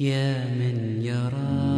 يا من يرى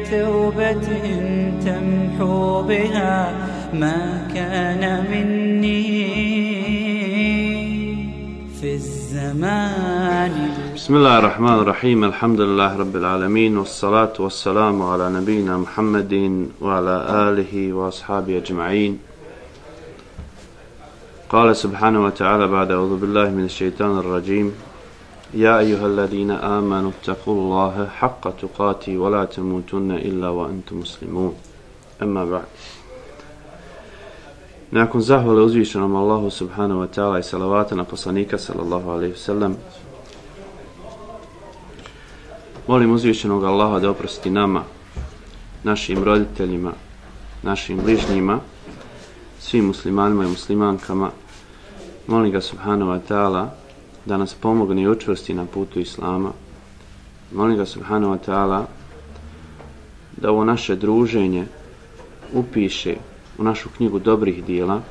علي بتوبة تمحو بها ما كان مني. في الزمان بسم الله الرحمن الرحيم. الحمد لله رب العالمين والصلاة والسلام على نبينا محمد وعلى آله وأصحابه أجمعين. قال سبحانه وتعالى بعد أعوذ بالله من الشيطان الرجيم. يا أيها الذين آمنوا اتقوا الله حق تقاته ولا تموتن إلا وأنتم مسلمون أما بعد Nakon zahvale uzvišenom Allahu subhanahu wa ta'ala i salavata na poslanika sallallahu alaihi wasallam molim uzvišenog Allaha da oprosti nama, našim roditeljima, našim bližnjima, svim muslimanima i muslimankama. Molim ga subhanahu wa ta'ala da nas pomogne i učvrsti na putu Islama. Molim ga subhanahu wa ta'ala da ovo naše druženje upiše u našu knjigu dobrih dijela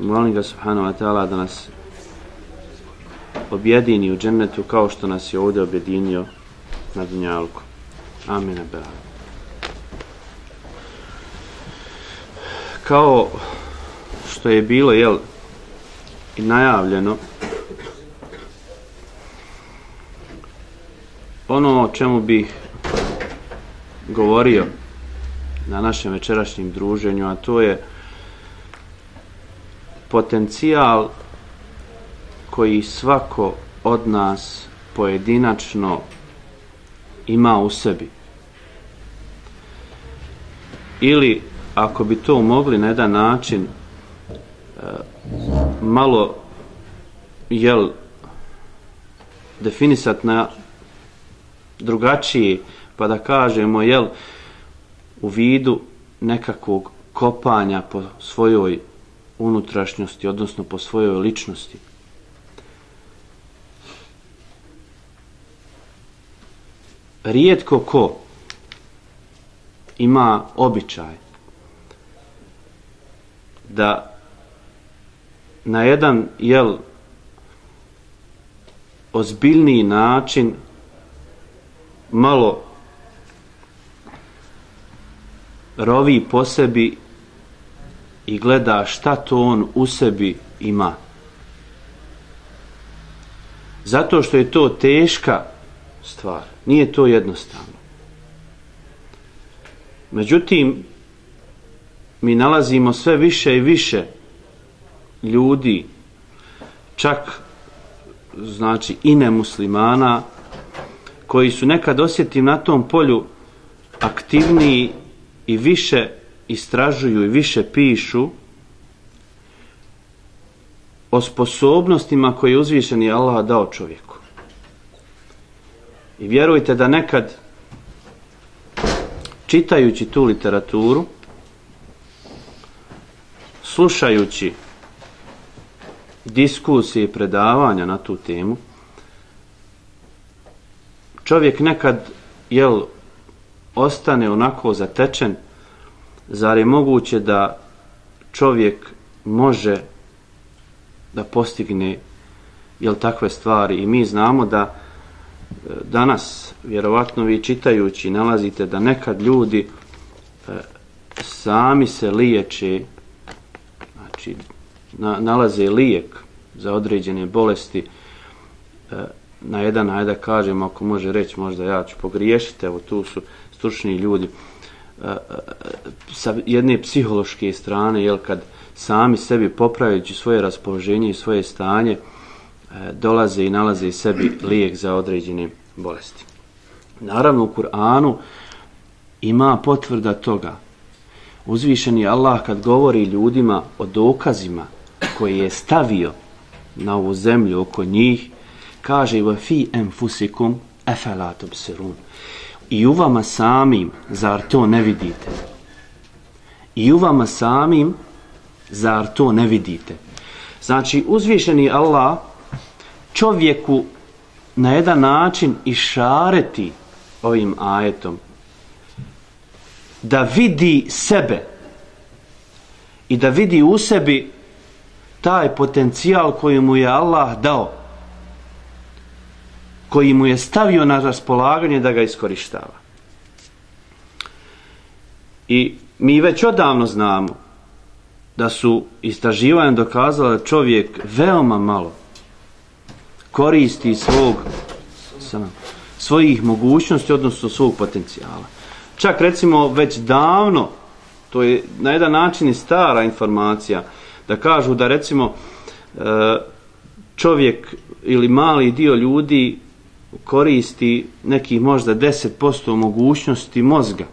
molim ga subhanahu wa ta'ala da nas objedini u džennetu kao što nas je ovdje objedinio na dunjalku. Amin. Kao što je bilo jel, i najavljeno ono o čemu bih govorio na našem večerašnjem druženju, a to je potencijal koji svako od nas pojedinačno ima u sebi. Ili, ako bi to mogli na jedan način e, malo jel definisat na drugačiji, pa da kažemo, jel, u vidu nekakvog kopanja po svojoj unutrašnjosti, odnosno po svojoj ličnosti. Rijetko ko ima običaj da na jedan jel ozbiljniji način malo rovi po sebi i gleda šta to on u sebi ima. Zato što je to teška stvar. Nije to jednostavno. Međutim, mi nalazimo sve više i više ljudi, čak znači i nemuslimana, koji su nekad osjetim na tom polju aktivniji i više istražuju i više pišu o sposobnostima koje je uzvišeni Allah dao čovjeku. I vjerujte da nekad čitajući tu literaturu, slušajući diskusije i predavanja na tu temu, čovjek nekad jel, ostane onako zatečen, zar je moguće da čovjek može da postigne jel takve stvari? I mi znamo da e, danas vjerovatno vi čitajući nalazite da nekad ljudi e, sami se liječe znači na, nalaze lijek za određene bolesti e, na jedan, ajde da kažem, ako može reći, možda ja ću pogriješiti, evo tu su stručni ljudi e, e, sa jedne psihološke strane, jel kad sami sebi popravljajući svoje raspoloženje i svoje stanje, e, dolaze i nalaze sebi lijek za određene bolesti. Naravno, u Kur'anu ima potvrda toga. Uzvišeni Allah kad govori ljudima o dokazima koje je stavio na ovu zemlju oko njih, kaže wa fi enfusikum afala tubsirun. I u vama samim, zar to ne vidite? I u vama samim, zar to ne vidite? Znači, uzvišeni Allah čovjeku na jedan način išareti ovim ajetom da vidi sebe i da vidi u sebi taj potencijal koji mu je Allah dao koji mu je stavio na raspolaganje da ga iskorištava. I mi već odavno znamo da su istraživanja dokazala da čovjek veoma malo koristi svog svojih mogućnosti, odnosno svog potencijala. Čak recimo već davno, to je na jedan način i stara informacija, da kažu da recimo e, čovjek ili mali dio ljudi koristi nekih možda 10% mogućnosti mozga.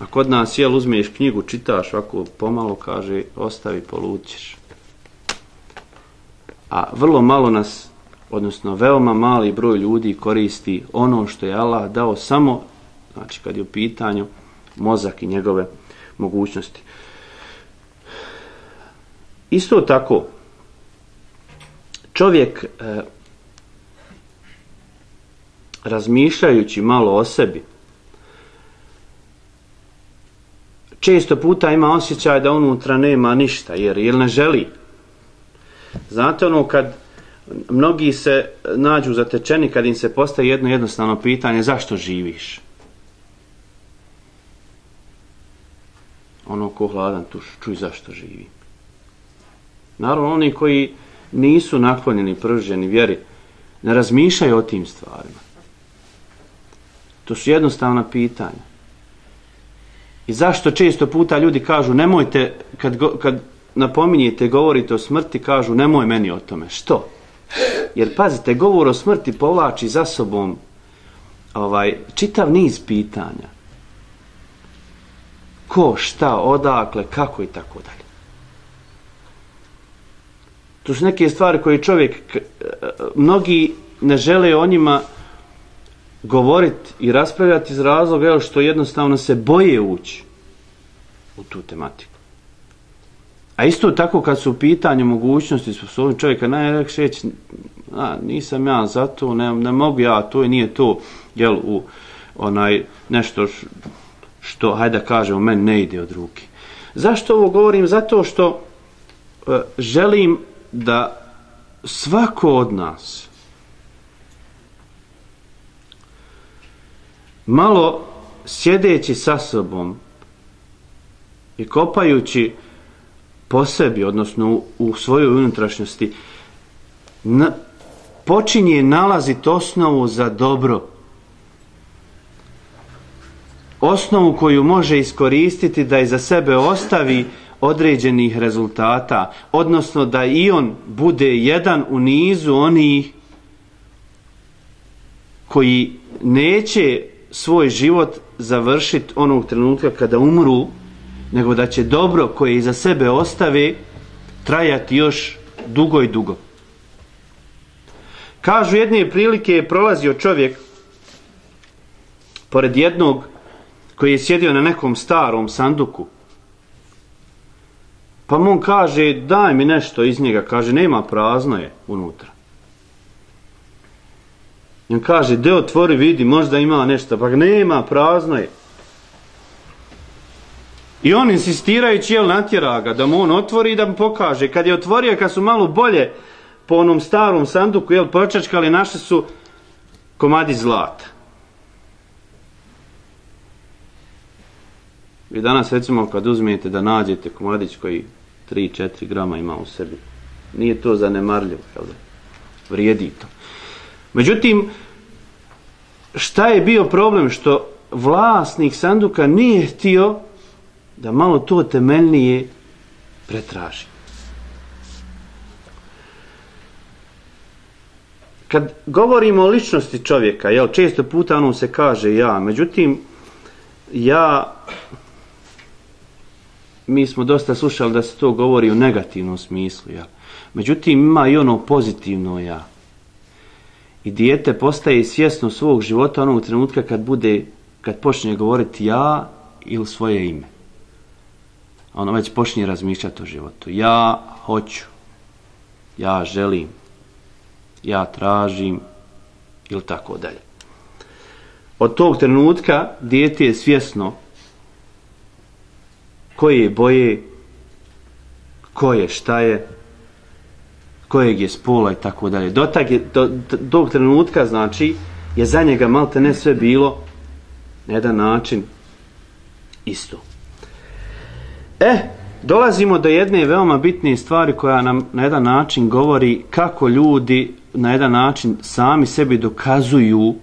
A kod nas, jel, uzmeš knjigu, čitaš, ako pomalo kaže, ostavi, polućiš. A vrlo malo nas, odnosno veoma mali broj ljudi koristi ono što je Allah dao samo, znači kad je u pitanju mozak i njegove mogućnosti. Isto tako, čovjek e, razmišljajući malo o sebi često puta ima osjećaj da unutra nema ništa jer ili ne želi. Znate ono kad mnogi se nađu zatečeni kad im se postaje jedno jednostavno pitanje zašto živiš? Ono ko hladan tuš čuj zašto živi naravno oni koji nisu naklonjeni prženi vjeri, ne razmišljaju o tim stvarima. To su jednostavna pitanja. I zašto često puta ljudi kažu nemojte, kad, go, kad napominjete, govorite o smrti, kažu nemoj meni o tome. Što? Jer pazite, govor o smrti povlači za sobom ovaj, čitav niz pitanja. Ko, šta, odakle, kako i tako dalje. To su neke stvari koje čovjek, e, mnogi ne žele o njima govoriti i raspravljati iz razloga jel, što jednostavno se boje ući u tu tematiku. A isto tako kad su u pitanju mogućnosti sposobnosti čovjeka, najlakše reći, a, nisam ja za to, ne, ne mogu ja, to i nije to, jel, u onaj nešto što, hajde da kažem, meni ne ide od ruke. Zašto ovo govorim? Zato što e, želim da svako od nas malo sjedeći sa sobom i kopajući po sebi, odnosno u, u svojoj unutrašnjosti, na, počinje nalaziti osnovu za dobro. Osnovu koju može iskoristiti da iza sebe ostavi određenih rezultata, odnosno da i on bude jedan u nizu onih koji neće svoj život završiti onog trenutka kada umru, nego da će dobro koje iza sebe ostave trajati još dugo i dugo. Kažu jedne prilike je prolazio čovjek pored jednog koji je sjedio na nekom starom sanduku Pa mu on kaže, daj mi nešto iz njega. Kaže, nema, prazno je unutra. I on kaže, de otvori, vidi, možda ima nešto. Pa nema, prazno je. I on insistirajući, jel, natjera ga, da mu on otvori i da mu pokaže. Kad je otvorio, kad su malo bolje po onom starom sanduku, jel, počačkali, naše su komadi zlata. Vi danas, recimo, kad uzmijete da nađete komadić koji 3-4 grama ima u sebi, nije to zanemarljivo, jel da? Vrijedi to. Međutim, šta je bio problem što vlasnik sanduka nije htio da malo to temeljnije pretraži. Kad govorimo o ličnosti čovjeka, jel, često puta ono se kaže ja, međutim, ja, mi smo dosta slušali da se to govori u negativnom smislu, jel. Međutim, ima i ono pozitivno ja. I dijete postaje svjesno svog života onog trenutka kad bude, kad počne govoriti ja ili svoje ime ono već počinje razmišljati o životu. Ja hoću, ja želim, ja tražim ili tako dalje. Od tog trenutka dijete je svjesno koje boje, ko je, šta je, kojeg je spola i tako dalje. Do, tak je, do, do tog trenutka, znači, je za njega malte ne sve bilo na jedan način isto. E, dolazimo do jedne veoma bitne stvari koja nam na jedan način govori kako ljudi na jedan način sami sebi dokazuju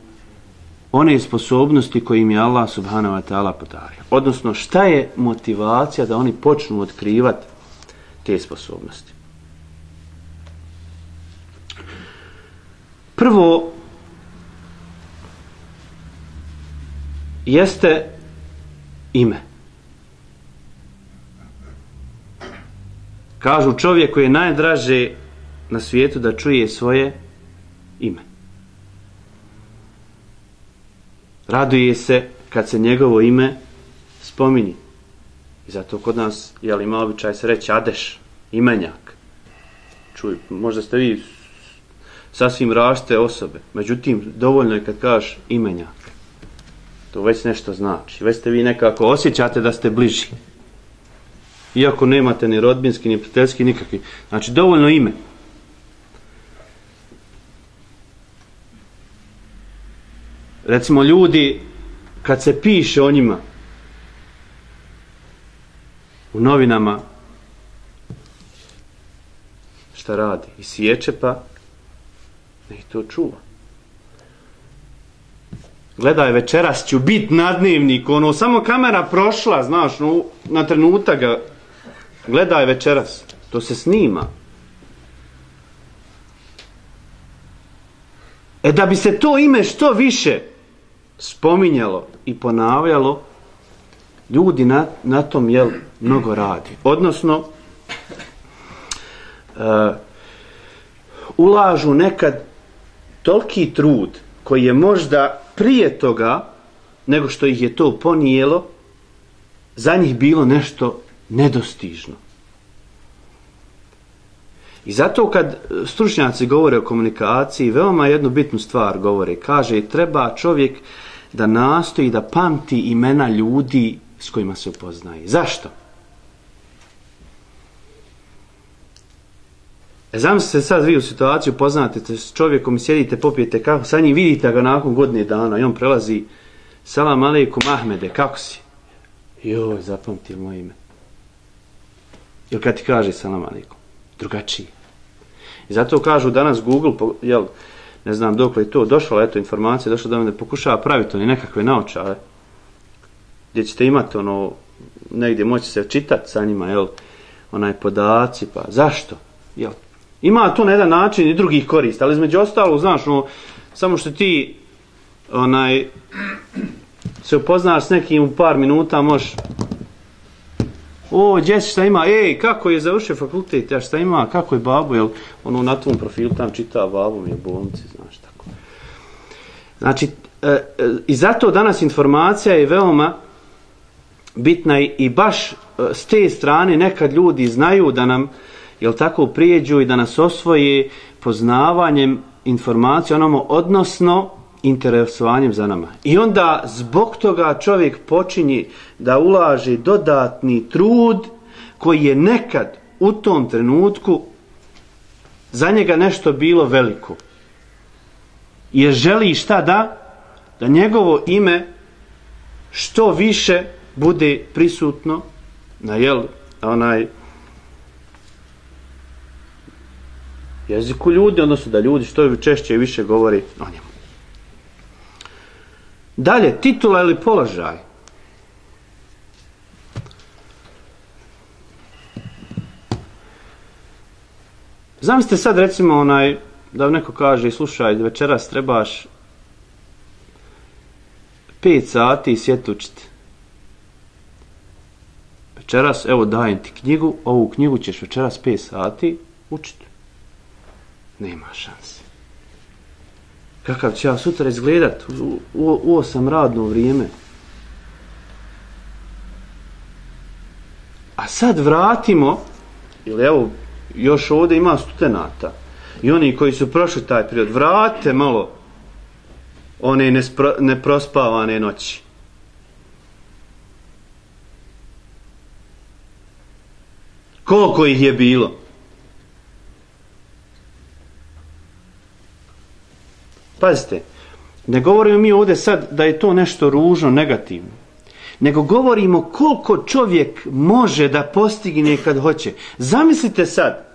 one sposobnosti koje im je Allah subhanahu wa ta'ala podario. Odnosno, šta je motivacija da oni počnu otkrivati te sposobnosti? Prvo, jeste ime. Kažu čovjek koji je najdraže na svijetu da čuje svoje ime. Raduje se kad se njegovo ime spominji. I zato kod nas, jel ima običaj se reći Adeš, imenjak. Čuj, možda ste vi sasvim rašte osobe. Međutim, dovoljno je kad kažeš imenjak. To već nešto znači. Već ste vi nekako osjećate da ste bliži iako nemate ni rodbinski, ni prijateljski, nikakvi. Znači, dovoljno ime. Recimo, ljudi, kad se piše o njima u novinama, šta radi? I sjeće pa, ne to čuva. Gledaj, večeras ću bit na ono, samo kamera prošla, znaš, no, na trenutak ga gledaj večeras, to se snima. E da bi se to ime što više spominjalo i ponavljalo, ljudi na, na tom jel, mnogo radi. Odnosno, uh, ulažu nekad toliki trud koji je možda prije toga nego što ih je to ponijelo, za njih bilo nešto nedostižno. I zato kad stručnjaci govore o komunikaciji, veoma jednu bitnu stvar govore. Kaže, treba čovjek da nastoji da pamti imena ljudi s kojima se upoznaje. Zašto? E, zamislite sad vi u situaciju, poznate s čovjekom sjedite, popijete kahu, sa njim vidite ga nakon godine dana i on prelazi Salam aleikum Ahmede, kako si? Joj, zapamti moje ime. Ili kad ti kaže salam aleikum, Drugačiji. I zato kažu danas Google, jel, ne znam dok je to došlo, eto informacija, došla da me pokušava praviti oni nekakve naočale, gdje ćete imati ono, negdje moći se čitati sa njima, jel, onaj podaci, pa zašto? Jel, ima to na jedan način i drugih korista, ali između ostalo, znaš, no, samo što ti onaj se upoznaš s nekim u par minuta, možeš o, gdje šta ima, ej, kako je završio fakultet, ja šta ima, kako je babu, jel, ono, na tom profilu tam čita babu mi je bolnici, znaš, tako. Znači, e, e, i zato danas informacija je veoma bitna je i baš e, s te strane nekad ljudi znaju da nam, jel tako, prijeđu i da nas osvoje poznavanjem informacije onamo odnosno interesovanjem za nama. I onda zbog toga čovjek počinje da ulaže dodatni trud koji je nekad u tom trenutku za njega nešto bilo veliko. Jer želi šta da? Da njegovo ime što više bude prisutno na jel, onaj jeziku ljudi, odnosno da ljudi što češće i više govori o njemu. Dalje, titula ili položaj. Zamislite sad recimo onaj, da neko kaže, slušaj, večeras trebaš 5 sati sjetučiti. Večeras, evo dajem ti knjigu, ovu knjigu ćeš večeras 5 sati učiti. Nema šanse. Kakav će ja sutra izgledat u, u, u osam radno vrijeme. A sad vratimo, ili evo, još ovdje ima studenata, i oni koji su prošli taj period, vrate malo one nespro, neprospavane noći. Koliko ih je bilo? Pazite, ne govorimo mi ovdje sad da je to nešto ružno, negativno. Nego govorimo koliko čovjek može da postigne kad hoće. Zamislite sad,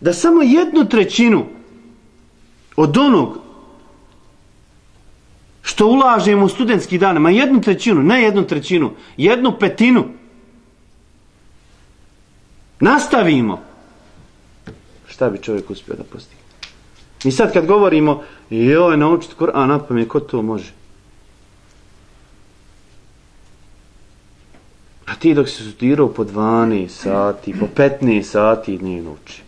da samo jednu trećinu od onog što ulažemo u studentski dan, ma jednu trećinu, ne jednu trećinu, jednu petinu, nastavimo, šta bi čovjek uspio da postigne? Mi sad kad govorimo, joj, naučiti Kur'an, napamet, ko to može? A ti dok si studirao po 12 sati, po 15 sati, nije nauči.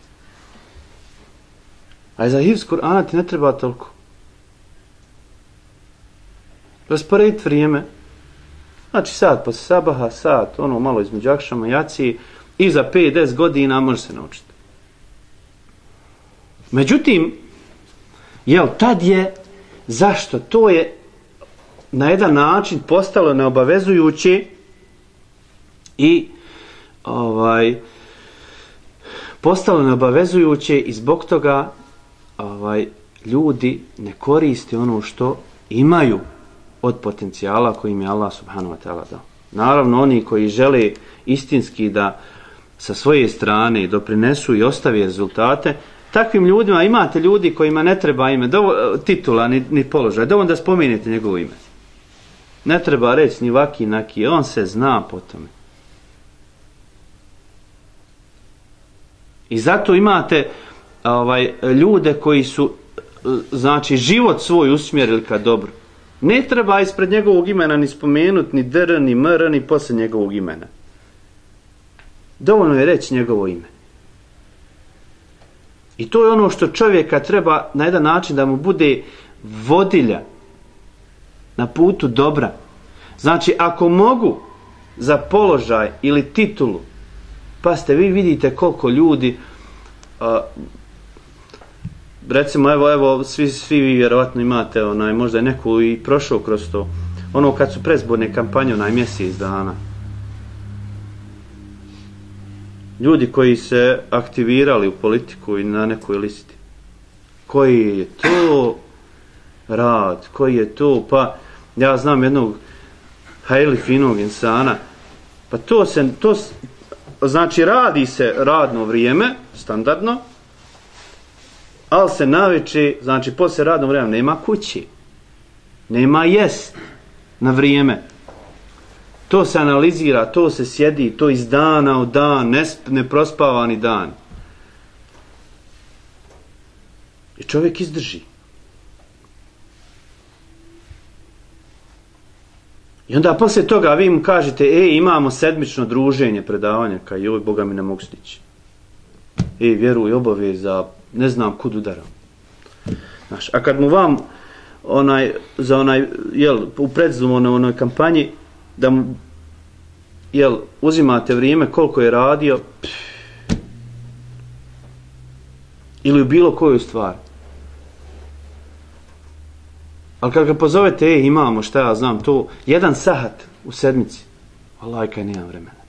A za hivs Kur'ana ti ne treba toliko. Rasporediti vrijeme. Znači sad posle sabaha, sat, ono malo između akšama, jaci, i za 5-10 godina može se naučiti. Međutim, jel, tad je, zašto? To je na jedan način postalo neobavezujuće i ovaj postalo neobavezujuće i zbog toga ovaj ljudi ne koriste ono što imaju od potencijala koji im je Allah subhanahu wa ta'ala dao. Naravno, oni koji žele istinski da sa svoje strane doprinesu i ostavi rezultate, takvim ljudima imate ljudi kojima ne treba ime, dovo, titula ni, ni položaj, dovoljno da spomenete njegovo ime. Ne treba reći ni vaki naki, on se zna po tome. I zato imate ovaj ljude koji su znači život svoj usmjerili ka dobro. Ne treba ispred njegovog imena ni spomenuti ni dr, ni mr, ni posle njegovog imena. Dovoljno je reći njegovo ime. I to je ono što čovjeka treba na jedan način da mu bude vodilja na putu dobra. Znači, ako mogu za položaj ili titulu, pa ste vi vidite koliko ljudi, a, recimo, evo, evo, svi, svi vi vjerovatno imate, onaj, možda je neko i prošao kroz to, ono kad su prezborne kampanje, onaj mjesec dana, ljudi koji se aktivirali u politiku i na nekoj listi. Koji je to rad, koji je to, pa ja znam jednog hajli finog insana, pa to se, to, znači radi se radno vrijeme, standardno, ali se naveče, znači posle radnog vremena nema kući, nema jest na vrijeme, To se analizira, to se sjedi, to iz dana u dan, nesp, neprospavani dan. I čovjek izdrži. I onda poslije toga vi mu kažete, e, imamo sedmično druženje, predavanje, kaj joj, Boga mi ne mogu stići. E, vjeruj, obaveza, ne znam, kud udaram. Znaš, a kad mu vam, onaj, za onaj, jel, u predzumu onoj, onoj kampanji, da mu jel, uzimate vrijeme koliko je radio pff, ili u bilo koju stvar Ali kad ga pozovete, e, imamo, šta ja znam, to, jedan sahat u sedmici, Allah, kaj nemam vremena.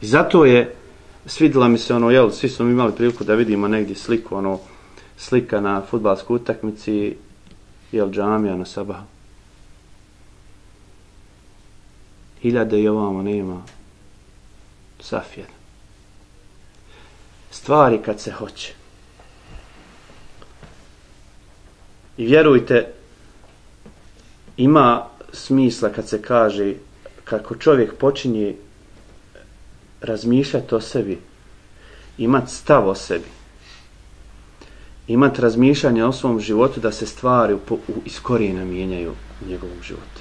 I zato je, svidila mi se ono, jel, svi smo imali priliku da vidimo negdje sliku, ono, slika na futbalskoj utakmici, jel, džamija na sabahu. Hiljade i ovamo nema. Safjer. Stvari kad se hoće. I vjerujte, ima smisla kad se kaže kako čovjek počinje razmišljati o sebi, imat stav o sebi, imati razmišljanje o svom životu da se stvari u, u, iz korijena mijenjaju u njegovom životu.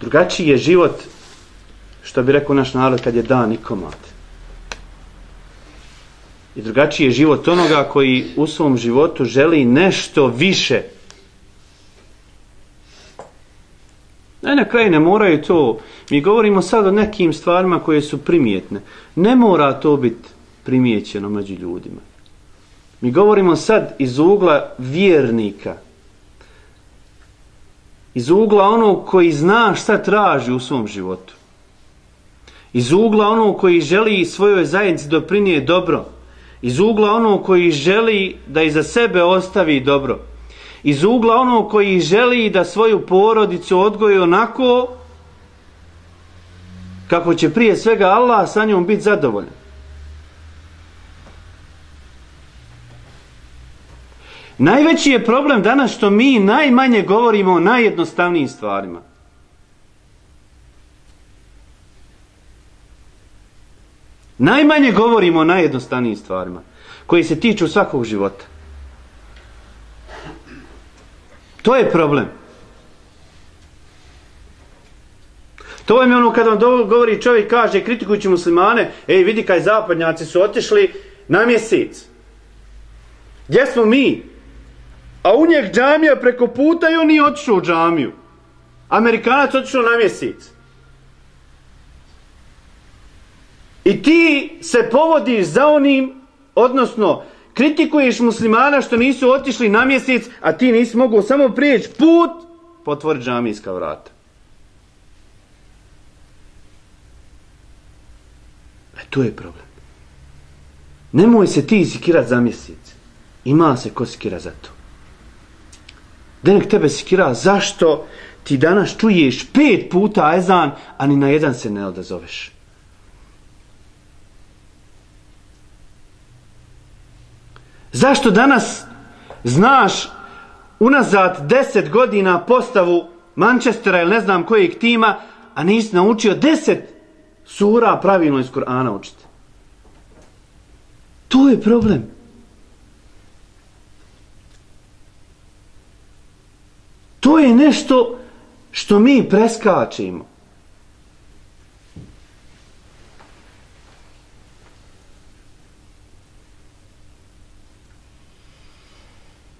Drugačiji je život, što bi rekao naš narod, kad je dan i komad. I drugačiji je život onoga koji u svom životu želi nešto više. Ne, na kraju ne moraju to. Mi govorimo sad o nekim stvarima koje su primjetne. Ne mora to biti primijećeno među ljudima. Mi govorimo sad iz ugla vjernika. Iz ugla onog koji zna šta traži u svom životu. Iz ugla onog koji želi svojoj zajednici doprinije dobro iz ugla onog koji želi da iza sebe ostavi dobro, iz ugla onog koji želi da svoju porodicu odgoji onako kako će prije svega Allah sa njom biti zadovoljan. Najveći je problem danas što mi najmanje govorimo o najjednostavnijim stvarima. Najmanje govorimo o najjednostavnijim stvarima koji se tiču svakog života. To je problem. To je ono kada vam govori čovjek kaže kritikujući muslimane, ej vidi kaj zapadnjaci su otišli na mjesec. Gdje smo mi? A u njeg džamija preko puta i on nije otišao u džamiju. Amerikanac otišao na mjesec. I ti se povodiš za onim, odnosno kritikuješ muslimana što nisu otišli na mjesec, a ti nisi mogu samo prijeći put, potvori džamijska vrata. E to je problem. Nemoj se ti sikirat za mjesec. Ima se ko sikira za to. Denek tebe sikira zašto ti danas čuješ pet puta ezan, a ni na jedan se ne odazoveš. Zašto danas znaš unazad deset godina postavu Manchestera ili ne znam kojeg tima, a nisi naučio deset sura pravilno iz Korana učiti? To je problem. To je nešto što mi preskačimo.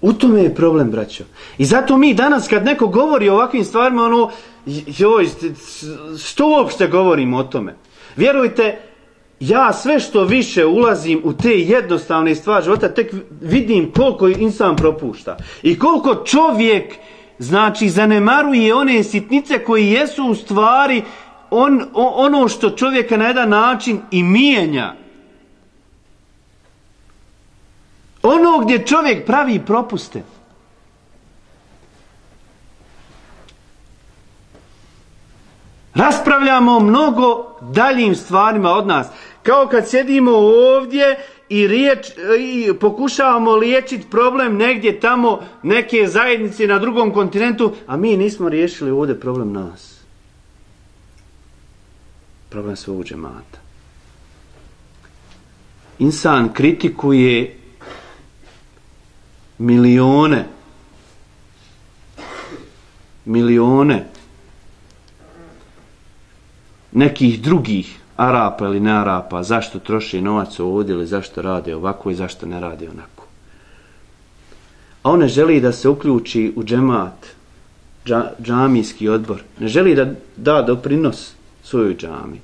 U tome je problem, braćo. I zato mi danas kad neko govori o ovakvim stvarima, ono, joj, što uopšte govorimo o tome? Vjerujte, ja sve što više ulazim u te jednostavne stvari života, tek vidim koliko insan propušta. I koliko čovjek, znači, zanemaruje one sitnice koji jesu u stvari on, ono što čovjeka na jedan način i mijenja. Ono gdje čovjek pravi propuste. Raspravljamo mnogo daljim stvarima od nas. Kao kad sjedimo ovdje i, riječ, i pokušavamo liječiti problem negdje tamo neke zajednice na drugom kontinentu, a mi nismo riješili ovdje problem nas. Problem svog džemata. Insan kritikuje milione milione nekih drugih Arapa ili ne Arapa, zašto troši novac ovdje ili zašto rade ovako i zašto ne rade onako. A on ne želi da se uključi u džemat, dža, džamijski odbor. Ne želi da da doprinos svojoj džami.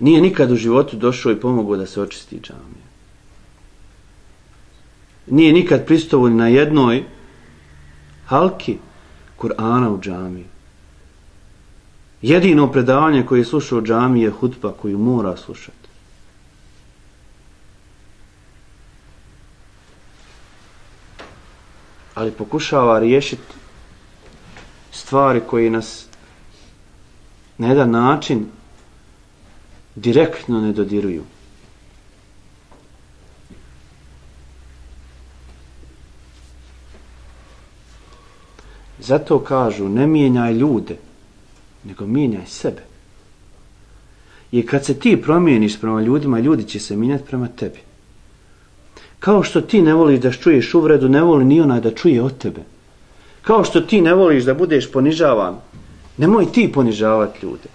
nije nikad u životu došao i pomogao da se očisti džamija. Nije nikad pristovolj na jednoj halki Kur'ana u džamiji. Jedino predavanje koje je slušao u je hutba koju mora slušati. Ali pokušava riješiti stvari koje nas na jedan način direktno ne dodiruju. Zato kažu, ne mijenjaj ljude, nego mijenjaj sebe. I kad se ti promijeniš prema ljudima, ljudi će se mijenjati prema tebi. Kao što ti ne voliš da čuješ uvredu, ne voli ni onaj da čuje od tebe. Kao što ti ne voliš da budeš ponižavan, nemoj ti ponižavati ljude.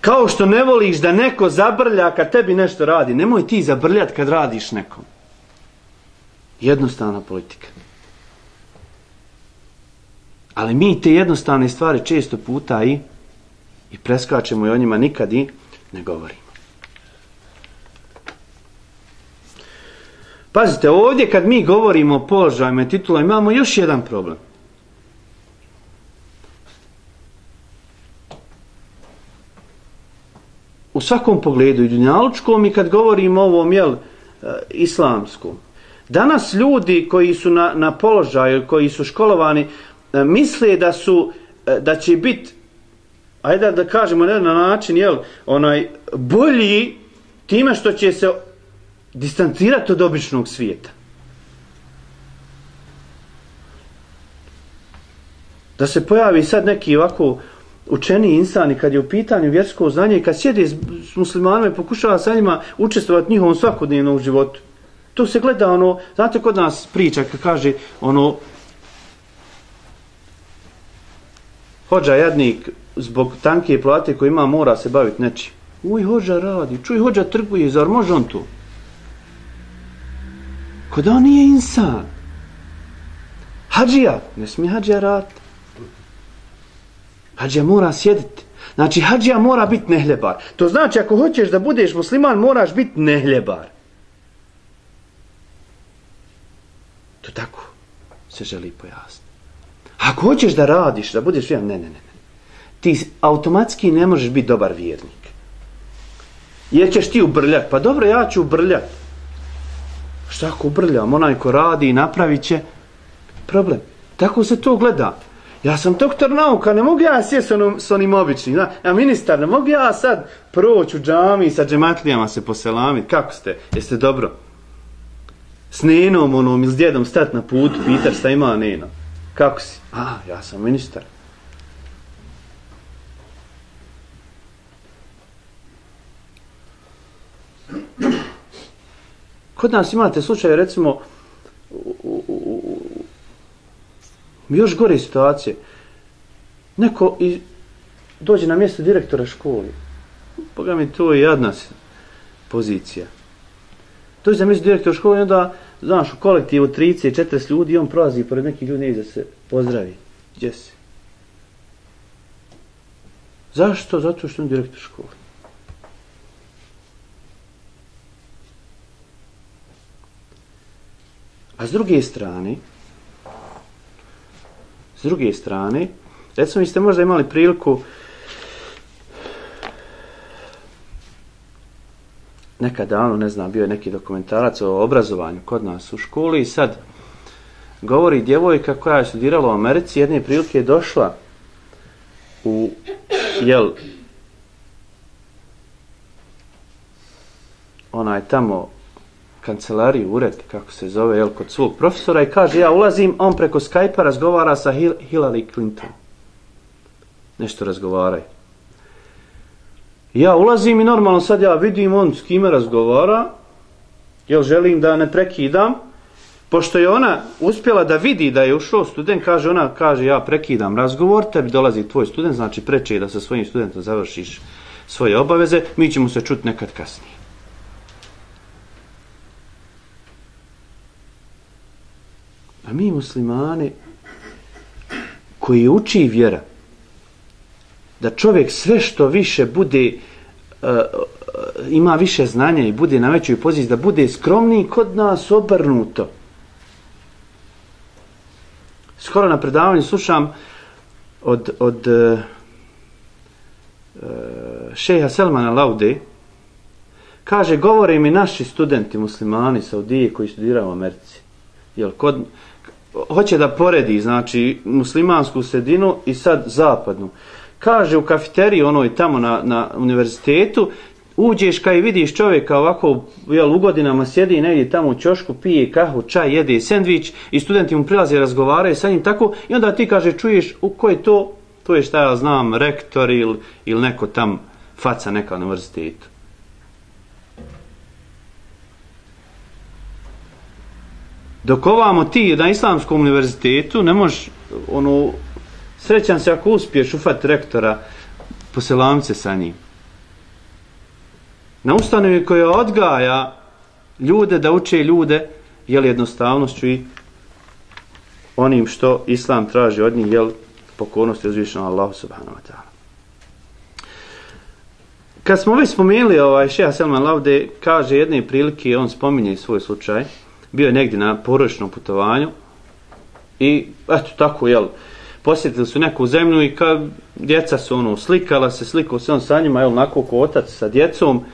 Kao što ne voliš da neko zabrlja kad tebi nešto radi, nemoj ti zabrljati kad radiš nekom. Jednostavna politika. Ali mi te jednostavne stvari često puta i, i preskačemo i o njima nikad i ne govorimo. Pazite, ovdje kad mi govorimo o položajima i titula, imamo još jedan problem. U svakom pogledu, i dunjalučkom, i kad govorimo o ovom, jel, e, islamskom. Danas ljudi koji su na, na položaju, koji su školovani, E, misle da su, e, da će biti, ajde da kažemo ne, na način, jel, onaj, bolji time što će se distancirati od običnog svijeta. Da se pojavi sad neki ovako učeni insani kad je u pitanju vjersko znanje i kad sjedi s muslimanima i pokušava sa njima učestvovati njihovom svakodnevnom životu. To se gleda ono, znate kod nas priča kad kaže ono hođa jadnik zbog tanke plate koje ima mora se baviti nečim. Uj, hođa radi, čuj, hođa trguje, zar može on to? Ko da on nije insan. Hadžija, ne smije hađija raditi. Hadžija mora sjediti. Znači, hađija mora biti nehljebar. To znači, ako hoćeš da budeš musliman, moraš biti nehljebar. To tako se želi pojasniti. Ako hoćeš da radiš, da budeš vjeran, ne, ne, ne. Ti automatski ne možeš biti dobar vjernik. Jer ćeš ti ubrljati. Pa dobro, ja ću ubrljati. Šta ako ubrljam? Onaj ko radi i napravit će problem. Tako se to gleda. Ja sam doktor nauka, ne mogu ja sjeti s onom, s onim običnim. Ja ministar, ne mogu ja sad proći u džami sa džematlijama se poselamiti. Kako ste? Jeste dobro? S nenom onom ili s djedom stati na put, pitar šta ima neno. Kako si? A, ja sam ministar. Kod nas imate slučaje, recimo, u, u, u, u još gore situacije. Neko i dođe na mjesto direktora školi. Boga mi, to je jadna pozicija. Dođe na mjesto direktora školi i onda, znaš, u kolektivu 30 40 ljudi i on prolazi pored nekih ljudi da se pozdravi. Gdje si? Zašto? Zato što je on direktor škole. A s druge strane, s druge strane, recimo vi ste možda imali priliku nekad davno, ne znam, bio je neki dokumentarac o obrazovanju kod nas u školi i sad govori djevojka koja je studirala u Americi, jedne prilike je došla u, jel, onaj tamo kancelariju, ured, kako se zove, jel, kod svog profesora i kaže, ja ulazim, on preko Skype-a razgovara sa Hil Hillary Clinton. Nešto razgovaraju. Ja ulazim i normalno sad ja vidim on s kime razgovara, jel želim da ne prekidam, pošto je ona uspjela da vidi da je ušao student, kaže ona, kaže ja prekidam razgovor, tebi dolazi tvoj student, znači preče je da sa svojim studentom završiš svoje obaveze, mi ćemo se čuti nekad kasnije. A mi muslimani koji uči vjera da čovjek sve što više bude uh, ima više znanja i bude na većoj poziciji, da bude skromniji kod nas obrnuto. Skoro na predavanju slušam od, od uh, šeha Selmana Laude, kaže, govore mi naši studenti muslimani Saudije koji studiraju u Americi. Jel, kod, hoće da poredi, znači, muslimansku sredinu i sad zapadnu. Kaže, u kafeteriji onoj tamo na, na univerzitetu, uđeš kaj vidiš čovjeka ovako jel, u godinama sjedi negdje tamo u čošku, pije kahu, čaj, jede sendvič i studenti mu prilaze razgovaraju sa njim tako i onda ti kaže čuješ u ko je to, to je šta ja znam, rektor ili, ili neko tam faca neka na univerzitetu. Dok ovamo ti na islamskom univerzitetu ne možeš ono, srećan se ako uspiješ ufat rektora poselamce sa njim. Na ustanovi koja odgaja ljude da uče ljude jel jednostavnošću i onim što islam traži od njih jel pokornost je uzvišeno Allah subhanahu wa ta'ala. Kad smo već spomenuli ovaj šeha Selman Laude kaže jedne prilike on spominje svoj slučaj bio je negdje na porodičnom putovanju i eto tako jel posjetili su neku zemlju i kad djeca su ono slikala se slikao se on sa njima jel onako ko otac sa djecom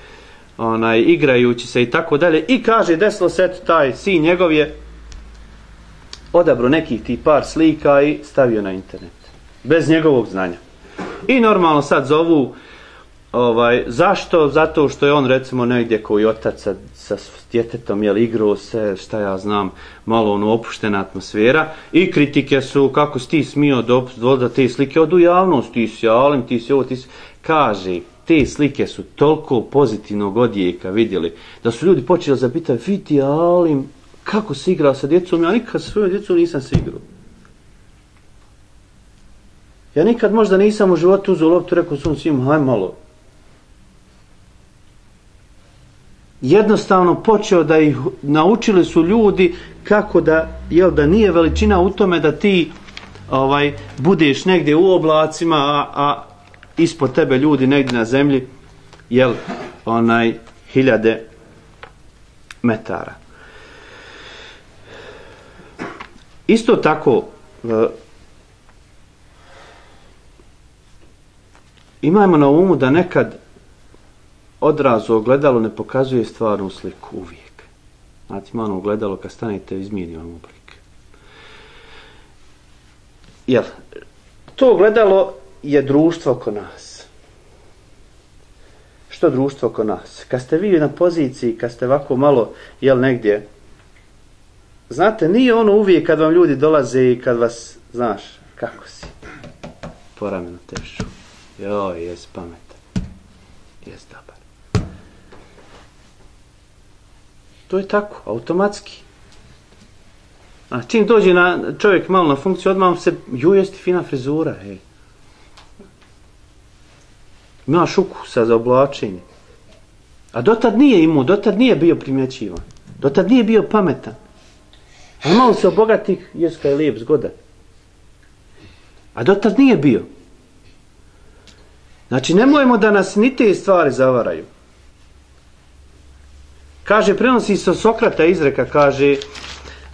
onaj, igrajući se i tako dalje. I kaže, desilo se eto taj sin njegov je odabro nekih ti par slika i stavio na internet. Bez njegovog znanja. I normalno sad zovu ovaj, zašto? Zato što je on recimo negdje koji otac sa, sa djetetom jel, igrao se, šta ja znam, malo ono opuštena atmosfera i kritike su kako si ti smio da, da te slike odu javnost, ti si alim, ti si ovo, ti si... Kaže, te slike su toliko pozitivnog odjeka vidjeli, da su ljudi počeli zapitati, vidi, ali kako se igra sa djecom? Ja nikad svojom djecom nisam se igrao. Ja nikad možda nisam u životu uzao loptu, rekao svom svim, haj malo. Jednostavno počeo da ih naučili su ljudi kako da, jel, da nije veličina u tome da ti ovaj budeš negdje u oblacima, a, a ispod tebe ljudi negdje na zemlji, jel, onaj, hiljade metara. Isto tako, e, imajmo na umu da nekad odraz u ogledalu ne pokazuje stvarnu sliku uvijek. Znate, ima ono ogledalo kad stanete izmijeni vam oblik. Jel, to ogledalo je društvo oko nas. Što društvo oko nas? Kad ste vi na poziciji, kad ste ovako malo, jel negdje, znate, nije ono uvijek kad vam ljudi dolaze i kad vas, znaš, kako si? Porameno tešu. Joj, jes pametan. Jes dobar. To je tako, automatski. A čim dođe na čovjek malo na funkciju, odmah se, ju, jeste fina frizura, hej ima šuku sa za oblačenje. A dotad nije imao, dotad nije bio primjećivan. Dotad nije bio pametan. A malo se obogati, jeska je lijep, zgoda. A dotad nije bio. Znači, nemojmo da nas ni te stvari zavaraju. Kaže, prenosi se Sokrata izreka, kaže,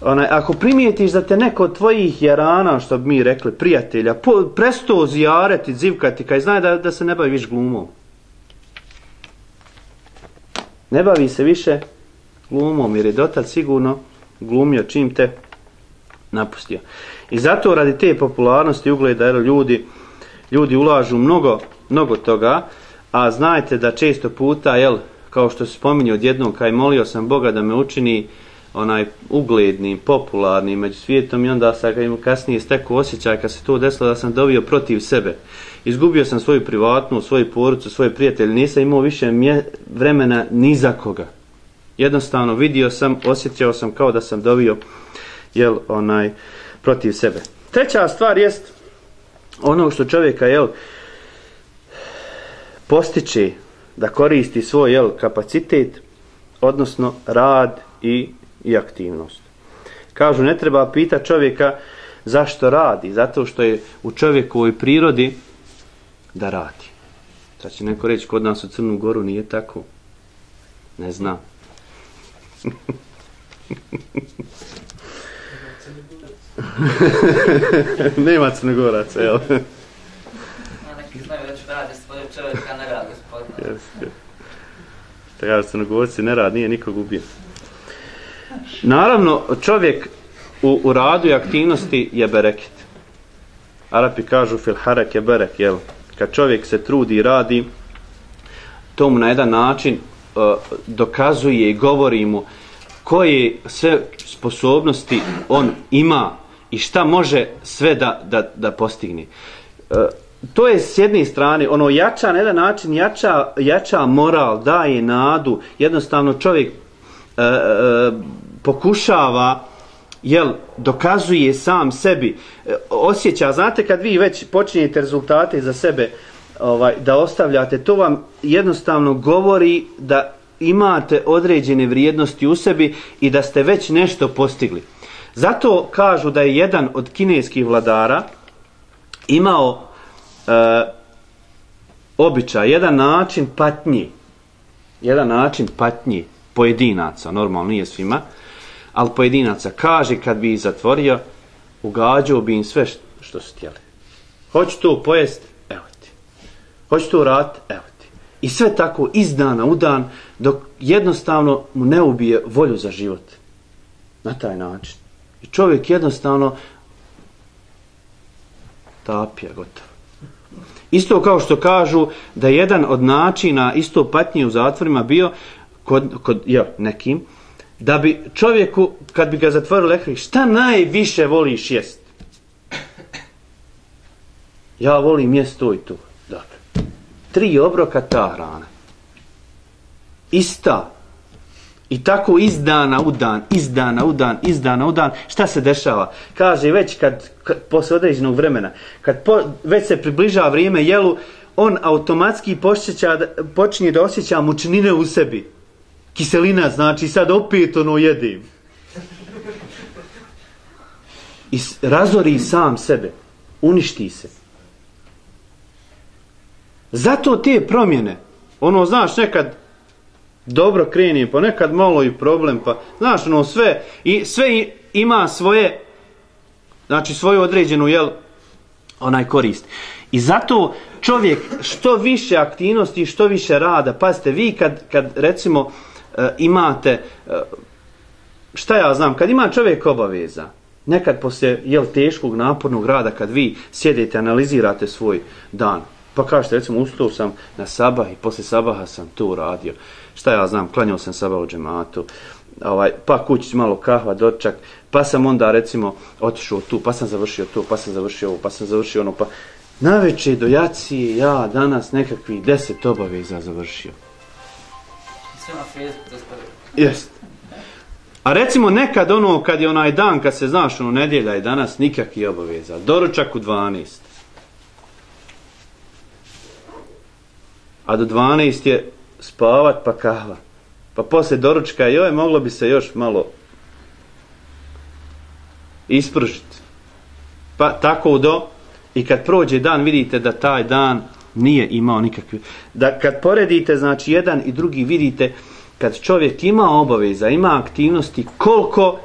onaj, ako primijetiš da te neko od tvojih jarana, što bi mi rekli, prijatelja, po, presto zijareti, zivkati, kaj znaje da, da se ne bavi glumom. Ne bavi se više glumom, jer je dotad sigurno glumio čim te napustio. I zato radi te popularnosti ugleda, jer ljudi, ljudi ulažu mnogo, mnogo toga, a znajte da često puta, jel, kao što se spominje od jednog, kaj molio sam Boga da me učini onaj uglednim, popularnim među svijetom i onda sam ga kasnije stekao osjećaj kad se to desilo da sam dobio protiv sebe. Izgubio sam svoju privatnu, svoju porucu, svoje prijatelje, nisam imao više mje, vremena ni za koga. Jednostavno vidio sam, osjećao sam kao da sam dobio jel, onaj, protiv sebe. Treća stvar jest ono što čovjeka jel, postiče da koristi svoj jel, kapacitet, odnosno rad i i aktivnost. Kažu, ne treba pita čovjeka zašto radi, zato što je u čovjekovoj prirodi da radi. Sad će neko reći, kod nas u Crnu Goru nije tako. Ne znam. Nema crnogoraca, jel? A neki znaju da ću raditi svoje čovjeka, gospodina. Jeste. Tako da crnogorci ne rad, nije nikog ubio. Naravno, čovjek u, u radu i aktivnosti je bereket. Arapi kažu fil harak je berek, jel? Kad čovjek se trudi i radi, to mu na jedan način uh, dokazuje i govori mu koje sve sposobnosti on ima i šta može sve da, da, da postigne. Uh, to je s jedne strane, ono jača na jedan način, jača, jača moral, daje nadu, jednostavno čovjek e, e, pokušava jel, dokazuje sam sebi, e, osjeća, znate kad vi već počinjete rezultate za sebe ovaj, da ostavljate, to vam jednostavno govori da imate određene vrijednosti u sebi i da ste već nešto postigli. Zato kažu da je jedan od kineskih vladara imao e, običaj, jedan način patnji, jedan način patnji pojedinaca, normalno nije svima, ali pojedinaca kaže kad bi ih zatvorio, ugađao bi im sve što, su htjeli. Hoću to pojest, evo ti. Hoću to rat, evo ti. I sve tako iz dana u dan, dok jednostavno mu ne ubije volju za život. Na taj način. I čovjek jednostavno tapija gotovo. Isto kao što kažu da jedan od načina isto patnje u zatvorima bio kod, kod ja, nekim, da bi čovjeku, kad bi ga zatvorili, rekli, šta najviše voliš jest? Ja volim jest to i to. Dakle, tri obroka ta hrana. Ista. I tako iz dana u dan, iz dana u dan, iz dana u dan, šta se dešava? Kaže, već kad, kad posle određenog vremena, kad po, već se približava vrijeme jelu, on automatski počeća, počinje da osjeća mučnine u sebi kiselina, znači sad opet ono jedim. I razori sam sebe. Uništi se. Zato te promjene, ono, znaš, nekad dobro kreni, pa nekad malo i problem, pa, znaš, ono, sve, i sve ima svoje, znači, svoju određenu, jel, onaj korist. I zato čovjek što više aktivnosti, što više rada, pazite, vi kad, kad recimo, e, imate, e, šta ja znam, kad ima čovjek obaveza, nekad poslije jel, teškog, napornog rada, kad vi sjedete, analizirate svoj dan, pa kažete, recimo, ustao sam na sabah i poslije sabaha sam to uradio. Šta ja znam, klanjao sam sabah u džematu, ovaj, pa kući malo kahva, dočak, pa sam onda, recimo, otišao tu, pa sam završio to, pa sam završio ovo, pa sam završio ono, pa na večer do jacije ja danas nekakvi deset obaveza završio sve na Facebooku. Jest. A recimo nekad ono, kad je onaj dan, kad se znaš, ono, nedjelja i danas, nikakvi obaveza. Doručak u 12. A do 12 je spavat pa kahva. Pa poslije doručka, joj, moglo bi se još malo ispržiti. Pa tako do, i kad prođe dan, vidite da taj dan nije imao nikakve. Da kad poredite, znači jedan i drugi vidite, kad čovjek ima obaveza, ima aktivnosti, koliko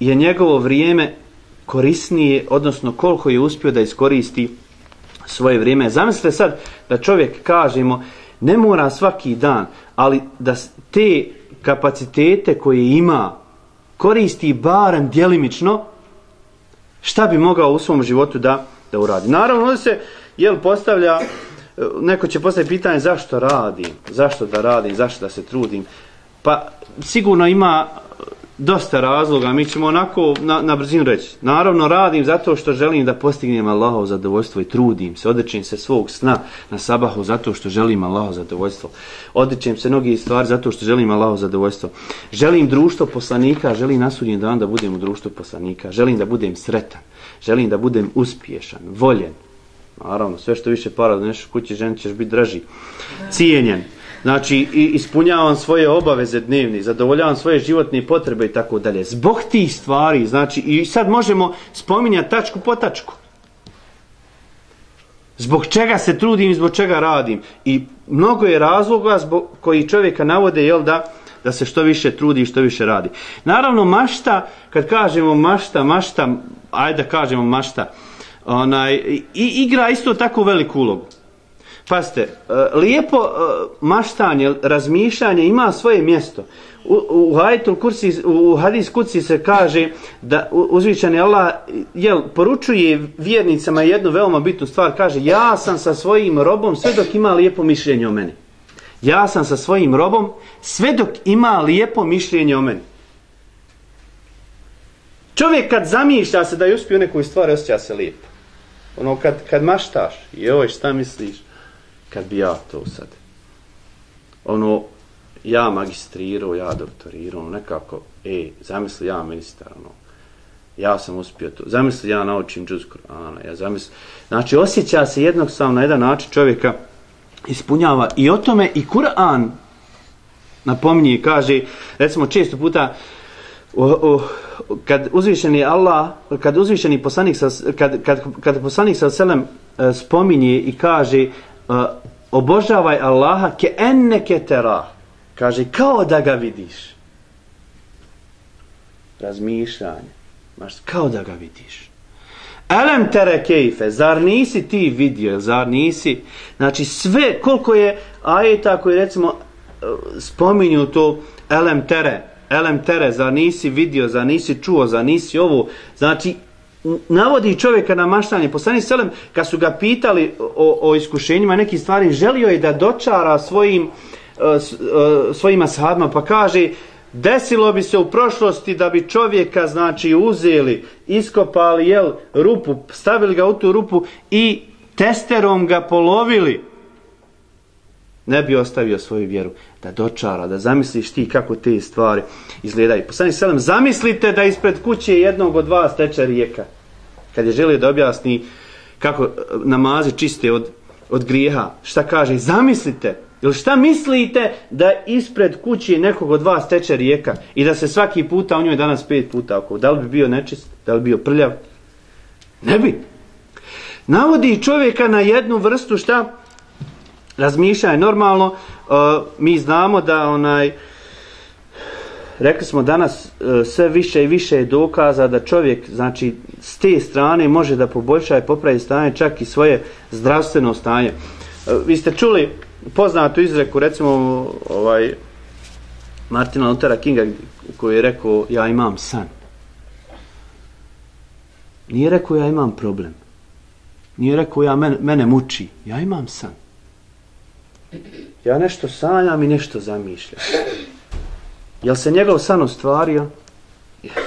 je njegovo vrijeme korisnije, odnosno koliko je uspio da iskoristi svoje vrijeme. Zamislite sad da čovjek kažemo, ne mora svaki dan, ali da te kapacitete koje ima koristi barem djelimično, šta bi mogao u svom životu da, da uradi. Naravno, ovdje se jel, postavlja, e, neko će postaviti pitanje zašto radim, zašto da radim, zašto da se trudim. Pa sigurno ima dosta razloga, mi ćemo onako na, na brzinu reći. Naravno radim zato što želim da postignem Allahov zadovoljstvo i trudim se, odrećem se svog sna na sabahu zato što želim Allahov zadovoljstvo. Odrećem se mnogi stvari zato što želim Allahov zadovoljstvo. Želim društvo poslanika, želim nasudnjen dan da budem u društvu poslanika, želim da budem sretan, želim da budem uspješan, voljen, Naravno, sve što više para doneš kući, žen ćeš biti draži. Cijenjen. Znači, i ispunjavam svoje obaveze dnevni, zadovoljavam svoje životne potrebe i tako dalje. Zbog tih stvari, znači, i sad možemo spominjati tačku po tačku. Zbog čega se trudim i zbog čega radim. I mnogo je razloga zbog koji čovjeka navode, jel da, da se što više trudi i što više radi. Naravno, mašta, kad kažemo mašta, mašta, ajde da kažemo mašta, onaj, i, igra isto tako veliku ulogu. Pazite, e, lijepo e, maštanje, razmišljanje ima svoje mjesto. U, u, Hajetul kursi, u hadis kuci se kaže da uzvičani Allah jel, poručuje vjernicama jednu veoma bitnu stvar. Kaže, ja sam sa svojim robom sve dok ima lijepo mišljenje o meni. Ja sam sa svojim robom sve dok ima lijepo mišljenje o meni. Čovjek kad zamišlja se da je uspio nekoj stvari, osjeća se lijepo. Ono kad, kad maštaš, joj šta misliš, kad bi ja to sad. Ono, ja magistrirao, ja doktorirao, ono, nekako, e, zamisli ja ministar, ono, ja sam uspio to. Zamisli ja naučim džuz Kur'ana, ja zamisli. Znači, osjeća se jednog sam na jedan način čovjeka ispunjava i o tome i Kur'an napominje i kaže, recimo često puta, o, o, kad uzvišeni Allah, kad uzvišeni poslanik sa, kad, kad, kad poslanik sa selem e, spominje i kaže uh, obožavaj Allaha ke enneke tera. Kaže kao da ga vidiš. Razmišljanje. Maš, kao da ga vidiš. Elem tere kejfe zar nisi ti vidio zar nisi? Znači sve koliko je ajeta koji recimo e, spominju to elem tere elem tere, zar nisi vidio, zar nisi čuo, zar nisi ovo. Znači, navodi čovjeka na maštanje. Poslanik Selem, kad su ga pitali o, o iskušenjima nekih stvari, želio je da dočara svojim, e, e, svojima sahabima, pa kaže, desilo bi se u prošlosti da bi čovjeka, znači, uzeli, iskopali, jel, rupu, stavili ga u tu rupu i testerom ga polovili ne bi ostavio svoju vjeru da dočara, da zamisliš ti kako te stvari izgledaju. Poslani selam, zamislite da ispred kuće jednog od vas teče rijeka. Kad je želio da objasni kako e, namazi čiste od, od grijeha, šta kaže, zamislite, ili šta mislite da ispred kuće nekog od vas teče rijeka i da se svaki puta u njoj danas pet puta oko, da li bi bio nečist, da li bi bio prljav? Ne bi. Navodi čovjeka na jednu vrstu šta? Razmišljanje normalno uh, mi znamo da onaj rekli smo danas uh, sve više i više je dokaza da čovjek znači s te strane može da poboljša i popravi stanje čak i svoje zdravstveno stanje. Uh, vi ste čuli poznatu izreku recimo ovaj Martina Luthera Kinga koji je rekao ja imam san. Nije rekao ja imam problem. Nije rekao ja mene, mene muči. Ja imam san. Ja nešto sanjam i nešto zamišljam. Jel se njegov san ostvario? Jest.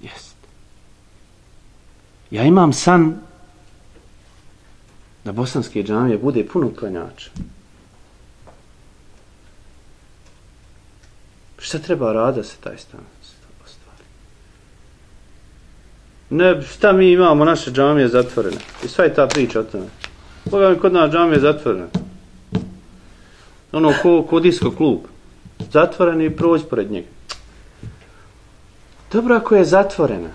Jest. Ja imam san da bosanske džamije bude puno klanjača. Šta treba rada se taj stan ostvari? Ne, šta mi imamo, naše džamije zatvorene. I sva je ta priča o tome. Boga mi kod nas džamije zatvorene. Ono, ko, ko disko klub. Zatvoren i prođ pored njega. Dobro ako je zatvorena.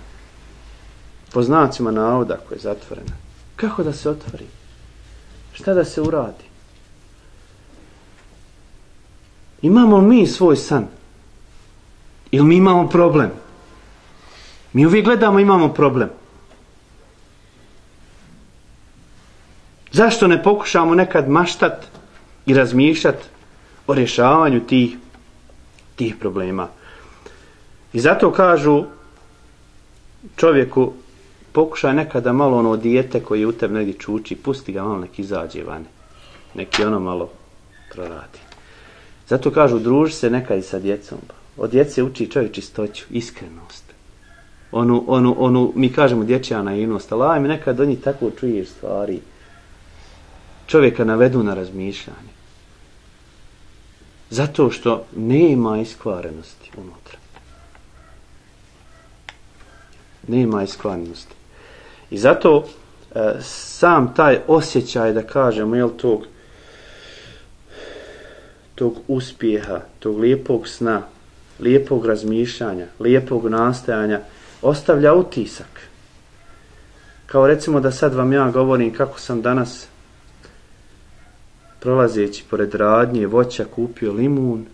Po znacima navoda ako je zatvorena. Kako da se otvori? Šta da se uradi? Imamo mi svoj san? Ili mi imamo problem? Mi uvijek gledamo imamo problem. Zašto ne pokušamo nekad maštat i razmišljat o rješavanju tih, tih problema? I zato kažu čovjeku, pokušaj nekada malo ono dijete koji u tebi negdje čuči, pusti ga malo neki izađe van, Neki ono malo proradi. Zato kažu, druži se nekad i sa djecom. Od djece uči čovjek čistoću, iskrenost. Onu, onu, onu, mi kažemo dječja naivnost, ali aj mi nekad do njih tako čuješ stvari čovjeka navedu na razmišljanje. Zato što nema iskvarenosti unutra. Nema iskvarenosti. I zato e, sam taj osjećaj, da kažemo, jel tog tog uspjeha, tog lijepog sna, lijepog razmišljanja, lijepog nastajanja, ostavlja utisak. Kao recimo da sad vam ja govorim kako sam danas prolazeći pored radnje voća kupio limun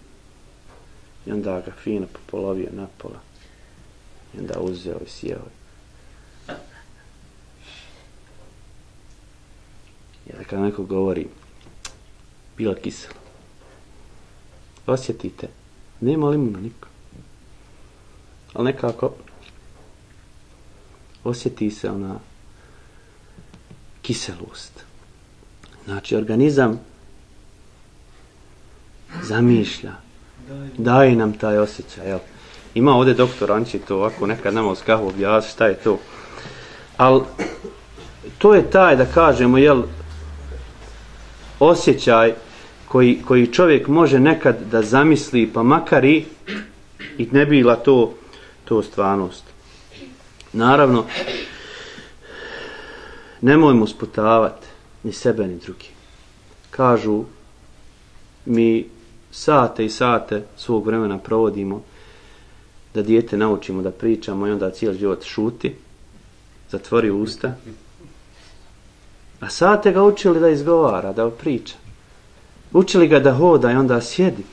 i onda ga fino popolovio na pola i onda uzeo i sjeo. Jer kada neko govori bilo kiselo. osjetite nema limuna niko ali nekako osjeti se ona kiselost znači organizam zamišlja. Daje nam taj osjećaj jel? ima ovdje doktor Anči to ovako nekad nama uz kahu objasni šta je to. Ali to je taj da kažemo jel osjećaj koji, koji čovjek može nekad da zamisli pa makar i i ne bila to to stvarnost. Naravno nemojmo sputavati ni sebe ni drugi kažu mi sate i sate svog vremena provodimo da dijete naučimo da pričamo i onda cijeli život šuti zatvori usta. A sate ga učili da izgovara da priča. Učili ga da hoda i onda sjedi.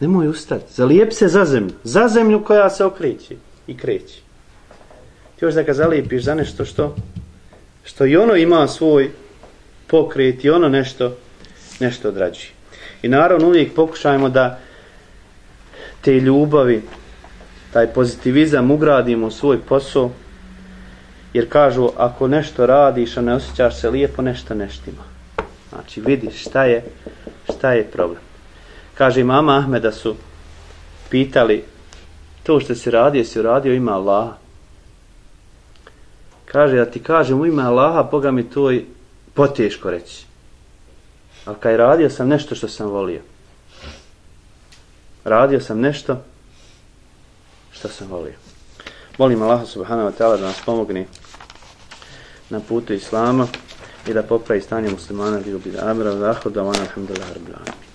Nemoj ustati. Zalijep se za zemlju. Za zemlju koja se okreće i kreće. Ti još da ga zalijepiš za nešto što što i ono ima svoj pokret i ono nešto nešto odrađuje. I naravno uvijek pokušajmo da te ljubavi, taj pozitivizam ugradimo u svoj posao, jer kažu ako nešto radiš, a ne osjećaš se lijepo, nešto neštima. Znači vidiš šta je, šta je problem. Kaže mama Ahmeda su pitali to što si radio, si radio ima Allah. Kaže, ja ti kažem u ime Allaha, Boga mi to je poteško reći. Ali kaj radio sam nešto što sam volio. Radio sam nešto što sam volio. Molim Allah subhanahu wa ta'ala da nas pomogne na putu Islama i da popravi stanje muslimana i da bi da amira da ahuda wa alhamdulillah rabbil alamin.